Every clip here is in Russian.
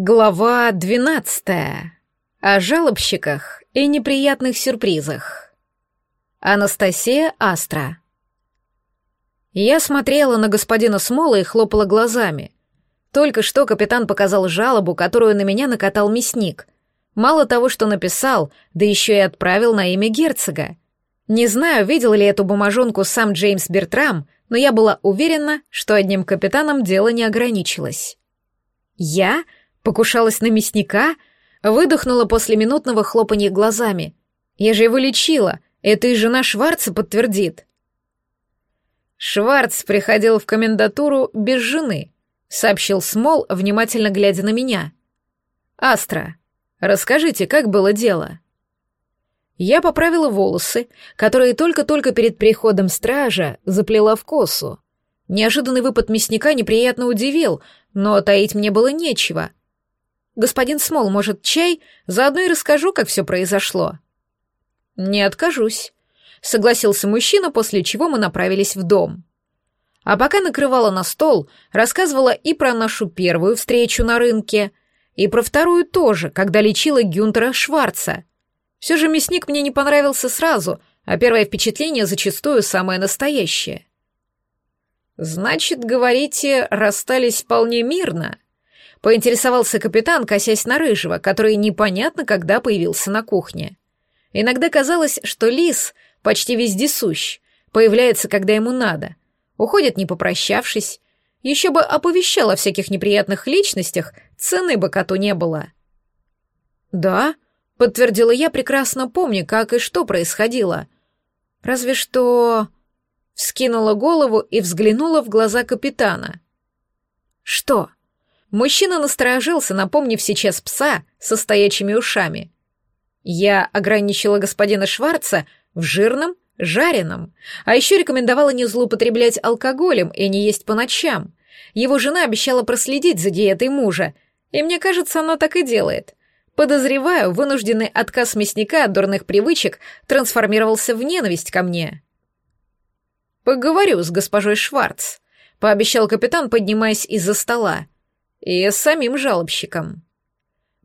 Глава 12. О жалобщиках и неприятных сюрпризах. Анастасия Астра. Я смотрела на господина Смола и хлопала глазами. Только что капитан показал жалобу, которую на меня накатал мясник. Мало того, что написал, да еще и отправил на имя герцога. Не знаю, видел ли эту бумажонку сам Джеймс Бертрам, но я была уверена, что одним капитаном дело не ограничилось. Я — покушалась на мясника, выдохнула после минутного хлопанья глазами. Я же его лечила, это и жена Шварца подтвердит. Шварц приходил в комендатуру без жены, сообщил Смол, внимательно глядя на меня. Астра, расскажите, как было дело? Я поправила волосы, которые только-только перед приходом стража заплела в косу. Неожиданный выпад мясника неприятно удивил, но таить мне было нечего господин Смол, может, чай? Заодно и расскажу, как все произошло». «Не откажусь», — согласился мужчина, после чего мы направились в дом. А пока накрывала на стол, рассказывала и про нашу первую встречу на рынке, и про вторую тоже, когда лечила Гюнтера Шварца. Все же мясник мне не понравился сразу, а первое впечатление зачастую самое настоящее. «Значит, говорите, расстались вполне мирно?» Поинтересовался капитан, косясь на рыжего, который непонятно когда появился на кухне. Иногда казалось, что лис почти вездесущ, появляется, когда ему надо, уходит не попрощавшись, еще бы оповещал о всяких неприятных личностях, цены бы коту не было. «Да», — подтвердила я, прекрасно помню, как и что происходило. «Разве что...» — вскинула голову и взглянула в глаза капитана. «Что?» Мужчина насторожился, напомнив сейчас пса со стоячими ушами. Я ограничила господина Шварца в жирном, жареном, а еще рекомендовала не злоупотреблять алкоголем и не есть по ночам. Его жена обещала проследить за диетой мужа, и мне кажется, она так и делает. Подозреваю, вынужденный отказ мясника от дурных привычек трансформировался в ненависть ко мне. «Поговорю с госпожой Шварц», — пообещал капитан, поднимаясь из-за стола и самим жалобщиком.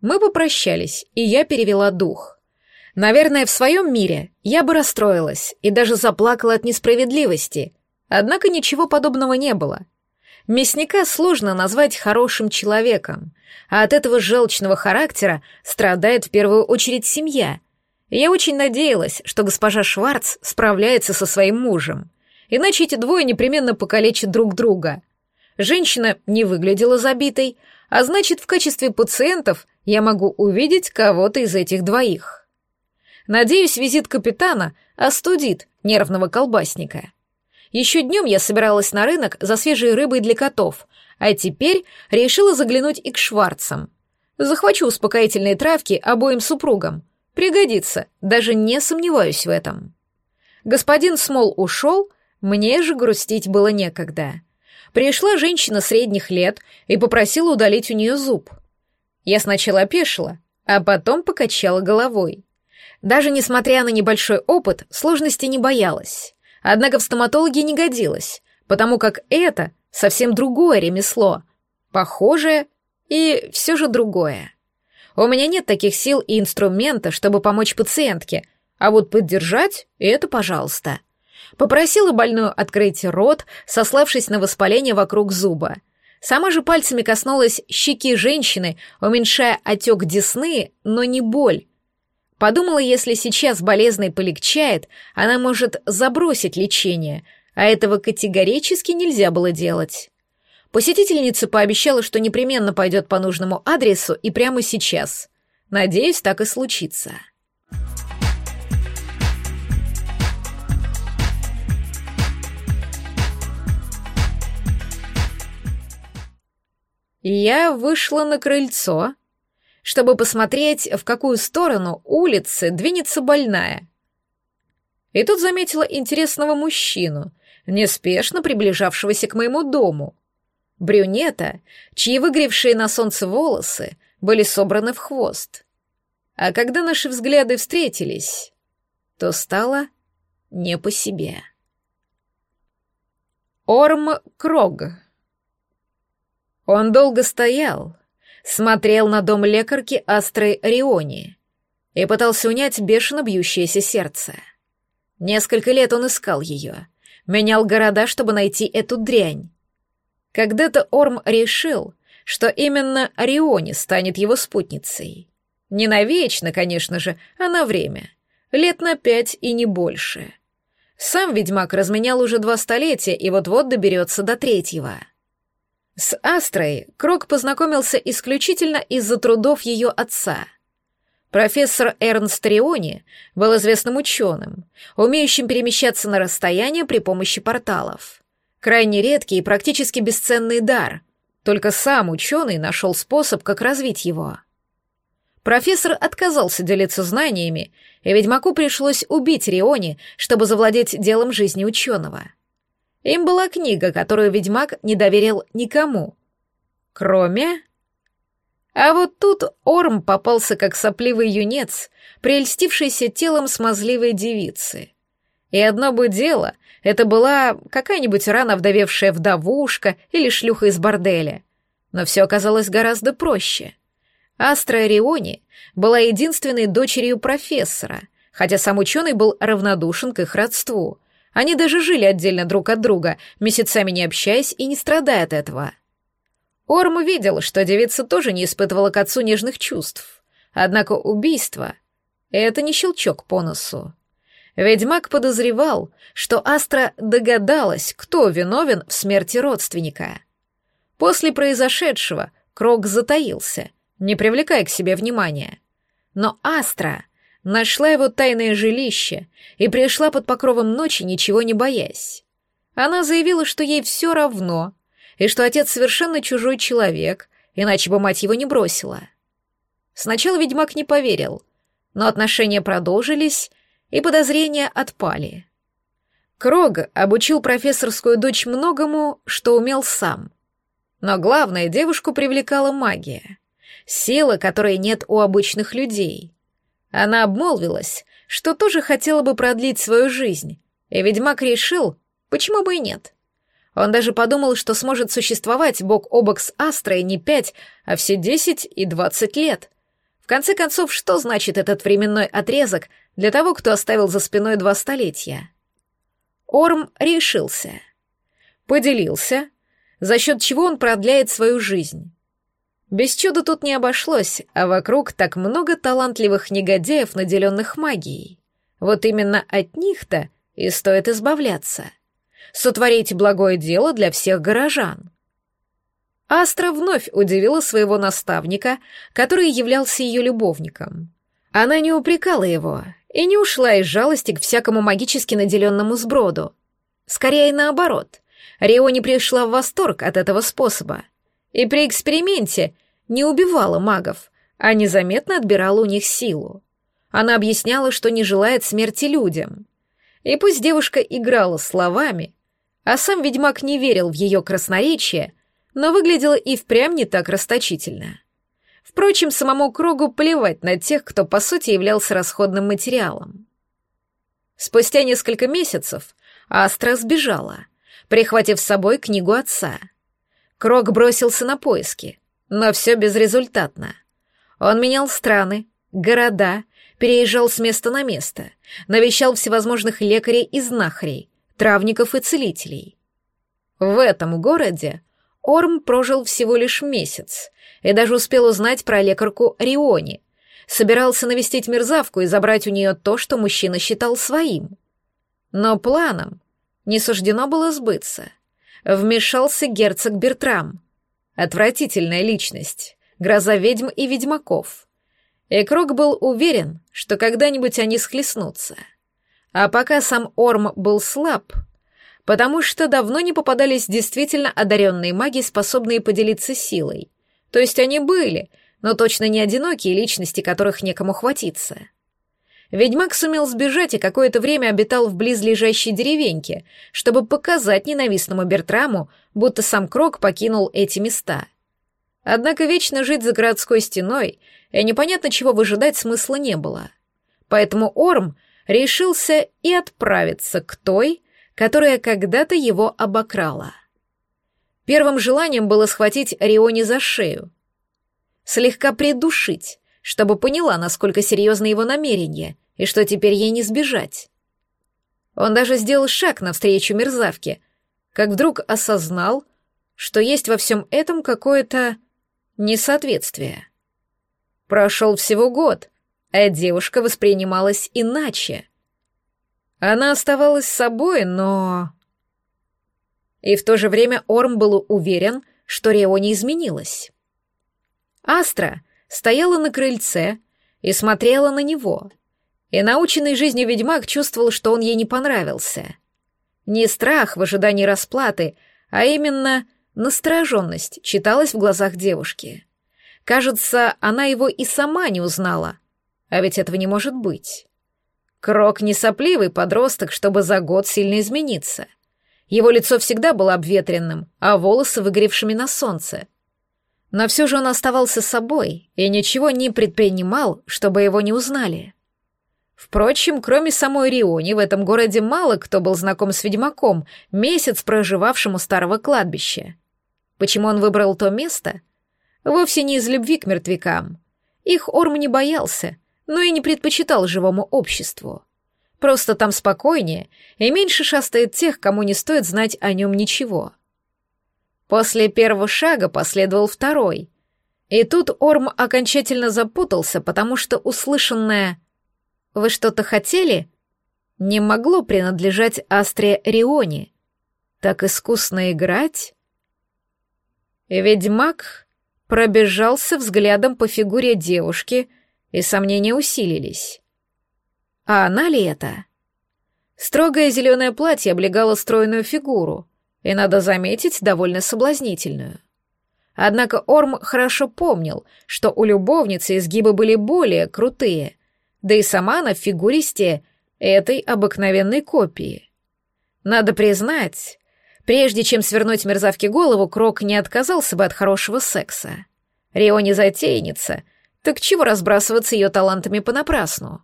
Мы попрощались, и я перевела дух. Наверное, в своем мире я бы расстроилась и даже заплакала от несправедливости, однако ничего подобного не было. Мясника сложно назвать хорошим человеком, а от этого желчного характера страдает в первую очередь семья. Я очень надеялась, что госпожа Шварц справляется со своим мужем, иначе эти двое непременно покалечат друг друга — Женщина не выглядела забитой, а значит, в качестве пациентов я могу увидеть кого-то из этих двоих. Надеюсь, визит капитана остудит нервного колбасника. Еще днем я собиралась на рынок за свежей рыбой для котов, а теперь решила заглянуть и к Шварцам. Захвачу успокоительные травки обоим супругам. Пригодится, даже не сомневаюсь в этом. Господин Смол ушел, мне же грустить было некогда. Пришла женщина средних лет и попросила удалить у нее зуб. Я сначала опешила, а потом покачала головой. Даже несмотря на небольшой опыт, сложности не боялась. Однако в стоматологе не годилась, потому как это совсем другое ремесло, похожее и все же другое. У меня нет таких сил и инструмента, чтобы помочь пациентке, а вот поддержать — это пожалуйста. — Попросила больную открыть рот, сославшись на воспаление вокруг зуба. Сама же пальцами коснулась щеки женщины, уменьшая отек десны, но не боль. Подумала, если сейчас болезный полегчает, она может забросить лечение, а этого категорически нельзя было делать. Посетительница пообещала, что непременно пойдет по нужному адресу и прямо сейчас. Надеюсь, так и случится. Я вышла на крыльцо, чтобы посмотреть, в какую сторону улицы двинется больная. И тут заметила интересного мужчину, неспешно приближавшегося к моему дому. Брюнета, чьи выгревшие на солнце волосы были собраны в хвост. А когда наши взгляды встретились, то стало не по себе. Орм Крог он долго стоял, смотрел на дом лекарки Астры Риони и пытался унять бешено бьющееся сердце. Несколько лет он искал ее, менял города, чтобы найти эту дрянь. Когда-то Орм решил, что именно Риони станет его спутницей. Не навечно, конечно же, а на время. Лет на пять и не больше. Сам ведьмак разменял уже два столетия и вот-вот доберется до третьего — с Астрой Крок познакомился исключительно из-за трудов ее отца. Профессор Эрнст Риони был известным ученым, умеющим перемещаться на расстояние при помощи порталов. Крайне редкий и практически бесценный дар, только сам ученый нашел способ, как развить его. Профессор отказался делиться знаниями, и ведьмаку пришлось убить Риони, чтобы завладеть делом жизни ученого. Им была книга, которую ведьмак не доверил никому. Кроме... А вот тут Орм попался как сопливый юнец, прельстившийся телом смазливой девицы. И одно бы дело, это была какая-нибудь рано вдовевшая вдовушка или шлюха из борделя. Но все оказалось гораздо проще. Астра Риони была единственной дочерью профессора, хотя сам ученый был равнодушен к их родству — они даже жили отдельно друг от друга, месяцами не общаясь и не страдая от этого. Орм увидел, что девица тоже не испытывала к отцу нежных чувств. Однако убийство — это не щелчок по носу. Ведьмак подозревал, что Астра догадалась, кто виновен в смерти родственника. После произошедшего Крок затаился, не привлекая к себе внимания. Но Астра нашла его тайное жилище и пришла под покровом ночи, ничего не боясь. Она заявила, что ей все равно, и что отец совершенно чужой человек, иначе бы мать его не бросила. Сначала ведьмак не поверил, но отношения продолжились, и подозрения отпали. Крог обучил профессорскую дочь многому, что умел сам. Но главное, девушку привлекала магия, сила, которой нет у обычных людей — она обмолвилась, что тоже хотела бы продлить свою жизнь, и ведьмак решил, почему бы и нет. Он даже подумал, что сможет существовать бок о бок с Астрой не пять, а все десять и двадцать лет. В конце концов, что значит этот временной отрезок для того, кто оставил за спиной два столетия? Орм решился. Поделился, за счет чего он продляет свою жизнь. Без чуда тут не обошлось, а вокруг так много талантливых негодяев, наделенных магией. Вот именно от них-то и стоит избавляться. Сотворите благое дело для всех горожан. Астра вновь удивила своего наставника, который являлся ее любовником. Она не упрекала его и не ушла из жалости к всякому магически наделенному сброду. Скорее наоборот, Рио не пришла в восторг от этого способа. И при эксперименте не убивала магов, а незаметно отбирала у них силу. Она объясняла, что не желает смерти людям. И пусть девушка играла словами, а сам ведьмак не верил в ее красноречие, но выглядела и впрямь не так расточительно. Впрочем, самому Крогу плевать на тех, кто по сути являлся расходным материалом. Спустя несколько месяцев Астра сбежала, прихватив с собой книгу отца. Крог бросился на поиски — но все безрезультатно. Он менял страны, города, переезжал с места на место, навещал всевозможных лекарей и знахарей, травников и целителей. В этом городе Орм прожил всего лишь месяц и даже успел узнать про лекарку Риони. Собирался навестить мерзавку и забрать у нее то, что мужчина считал своим. Но планам не суждено было сбыться. Вмешался герцог Бертрам — Отвратительная личность, гроза ведьм и ведьмаков. Экрок был уверен, что когда-нибудь они схлестнутся. А пока сам Орм был слаб, потому что давно не попадались действительно одаренные маги, способные поделиться силой. То есть они были, но точно не одинокие личности, которых некому хватиться. Ведьмак сумел сбежать и какое-то время обитал в близлежащей деревеньке, чтобы показать ненавистному Бертраму, будто сам Крок покинул эти места. Однако вечно жить за городской стеной и непонятно чего выжидать смысла не было. Поэтому Орм решился и отправиться к той, которая когда-то его обокрала. Первым желанием было схватить Риони за шею. Слегка придушить, чтобы поняла, насколько серьезны его намерения, и что теперь ей не сбежать? Он даже сделал шаг навстречу мерзавке, как вдруг осознал, что есть во всем этом какое-то несоответствие. Прошел всего год, а девушка воспринималась иначе. Она оставалась собой, но... И в то же время Орм был уверен, что Рео не изменилась. Астра стояла на крыльце и смотрела на него — и наученный жизнью ведьмак чувствовал, что он ей не понравился. Не страх в ожидании расплаты, а именно настороженность читалась в глазах девушки. Кажется, она его и сама не узнала. А ведь этого не может быть. Крок не сопливый подросток, чтобы за год сильно измениться. Его лицо всегда было обветренным, а волосы выгревшими на солнце. Но все же он оставался собой и ничего не предпринимал, чтобы его не узнали. Впрочем, кроме самой Риони, в этом городе мало кто был знаком с ведьмаком, месяц проживавшим у старого кладбища. Почему он выбрал то место? Вовсе не из любви к мертвякам. Их Орм не боялся, но и не предпочитал живому обществу. Просто там спокойнее и меньше шастает тех, кому не стоит знать о нем ничего. После первого шага последовал второй. И тут Орм окончательно запутался, потому что услышанное вы что-то хотели?» Не могло принадлежать Астре Рионе. Так искусно играть. Ведьмак пробежался взглядом по фигуре девушки, и сомнения усилились. А она ли это? Строгое зеленое платье облегало стройную фигуру, и, надо заметить, довольно соблазнительную. Однако Орм хорошо помнил, что у любовницы изгибы были более крутые — да и сама на фигуристе этой обыкновенной копии. Надо признать, прежде чем свернуть мерзавке голову, Крок не отказался бы от хорошего секса. Рио не затейница, так чего разбрасываться ее талантами понапрасну?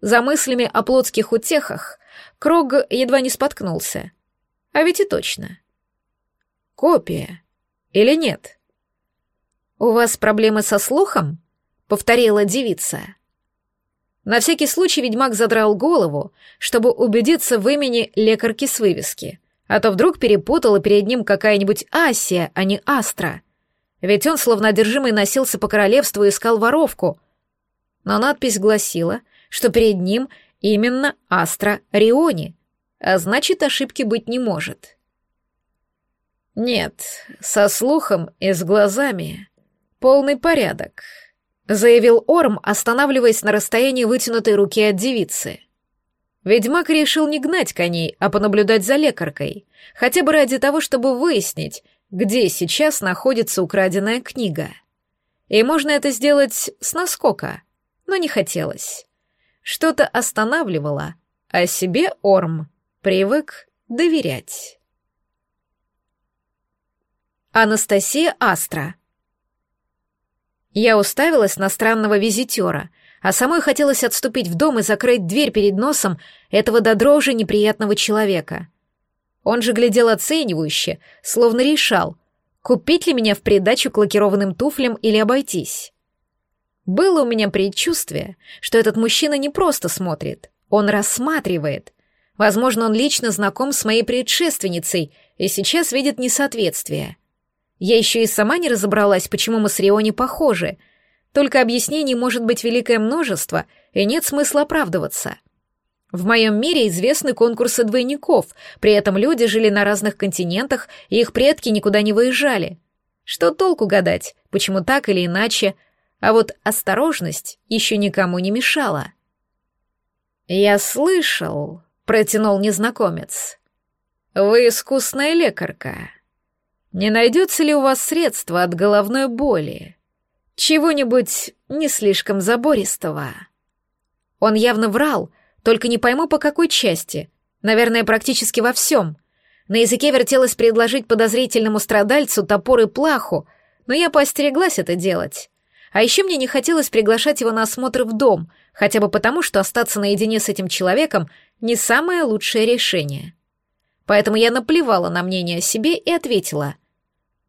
За мыслями о плотских утехах Крог едва не споткнулся. А ведь и точно. Копия. Или нет? «У вас проблемы со слухом?» — повторила девица. На всякий случай ведьмак задрал голову, чтобы убедиться в имени лекарки с вывески, а то вдруг перепутала перед ним какая-нибудь Асия, а не Астра. Ведь он, словно одержимый, носился по королевству и искал воровку. Но надпись гласила, что перед ним именно Астра Риони, а значит, ошибки быть не может. Нет, со слухом и с глазами полный порядок заявил Орм, останавливаясь на расстоянии вытянутой руки от девицы. Ведьмак решил не гнать коней, а понаблюдать за лекаркой, хотя бы ради того, чтобы выяснить, где сейчас находится украденная книга. И можно это сделать с наскока, но не хотелось. Что-то останавливало, а себе Орм привык доверять. Анастасия Астра. Я уставилась на странного визитера, а самой хотелось отступить в дом и закрыть дверь перед носом этого до дрожи неприятного человека. Он же глядел оценивающе, словно решал, купить ли меня в придачу к лакированным туфлям или обойтись. Было у меня предчувствие, что этот мужчина не просто смотрит, он рассматривает. Возможно, он лично знаком с моей предшественницей и сейчас видит несоответствие. Я еще и сама не разобралась, почему мы с Риони похожи. Только объяснений может быть великое множество, и нет смысла оправдываться. В моем мире известны конкурсы двойников, при этом люди жили на разных континентах, и их предки никуда не выезжали. Что толку гадать, почему так или иначе, а вот осторожность еще никому не мешала. «Я слышал», — протянул незнакомец, — «вы искусная лекарка». Не найдется ли у вас средства от головной боли? Чего-нибудь не слишком забористого?» Он явно врал, только не пойму, по какой части. Наверное, практически во всем. На языке вертелось предложить подозрительному страдальцу топор и плаху, но я поостереглась это делать. А еще мне не хотелось приглашать его на осмотр в дом, хотя бы потому, что остаться наедине с этим человеком — не самое лучшее решение поэтому я наплевала на мнение о себе и ответила.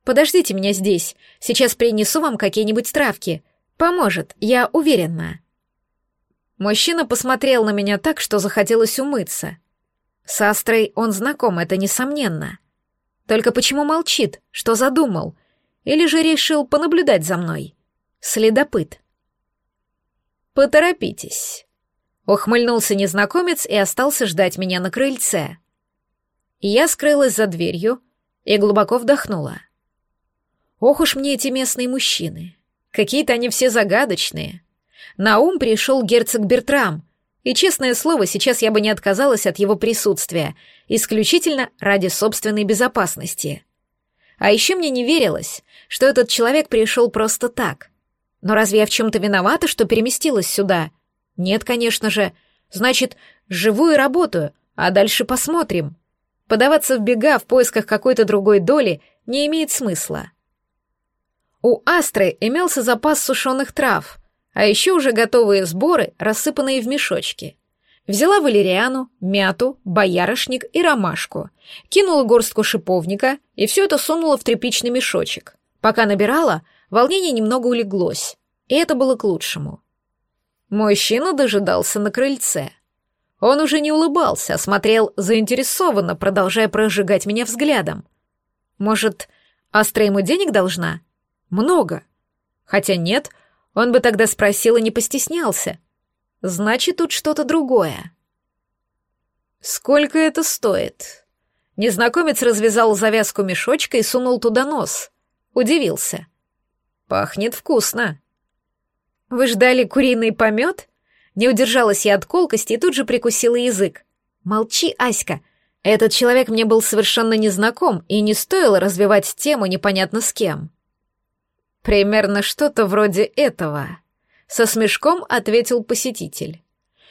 «Подождите меня здесь, сейчас принесу вам какие-нибудь травки. Поможет, я уверена». Мужчина посмотрел на меня так, что захотелось умыться. С Астрой он знаком, это несомненно. Только почему молчит, что задумал? Или же решил понаблюдать за мной? Следопыт. «Поторопитесь», — ухмыльнулся незнакомец и остался ждать меня на крыльце. Я скрылась за дверью и глубоко вдохнула. Ох уж мне эти местные мужчины. Какие-то они все загадочные. На ум пришел герцог Бертрам, и, честное слово, сейчас я бы не отказалась от его присутствия, исключительно ради собственной безопасности. А еще мне не верилось, что этот человек пришел просто так. Но разве я в чем-то виновата, что переместилась сюда? Нет, конечно же. Значит, живу и работаю, а дальше посмотрим. — Подаваться в бега в поисках какой-то другой доли не имеет смысла. У Астры имелся запас сушеных трав, а еще уже готовые сборы, рассыпанные в мешочки. Взяла валериану, мяту, боярышник и ромашку, кинула горстку шиповника и все это сунула в тряпичный мешочек. Пока набирала, волнение немного улеглось, и это было к лучшему. Мужчина дожидался на крыльце — он уже не улыбался, а смотрел заинтересованно, продолжая прожигать меня взглядом. «Может, Астра ему денег должна?» «Много». «Хотя нет, он бы тогда спросил и не постеснялся. Значит, тут что-то другое». «Сколько это стоит?» Незнакомец развязал завязку мешочка и сунул туда нос. Удивился. «Пахнет вкусно». «Вы ждали куриный помет?» Не удержалась я от колкости и тут же прикусила язык. «Молчи, Аська!» Этот человек мне был совершенно незнаком, и не стоило развивать тему непонятно с кем. «Примерно что-то вроде этого», — со смешком ответил посетитель.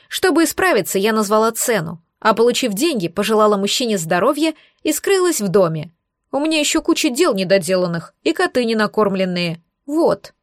Чтобы исправиться, я назвала цену, а, получив деньги, пожелала мужчине здоровья и скрылась в доме. У меня еще куча дел недоделанных и коты ненакормленные. Вот.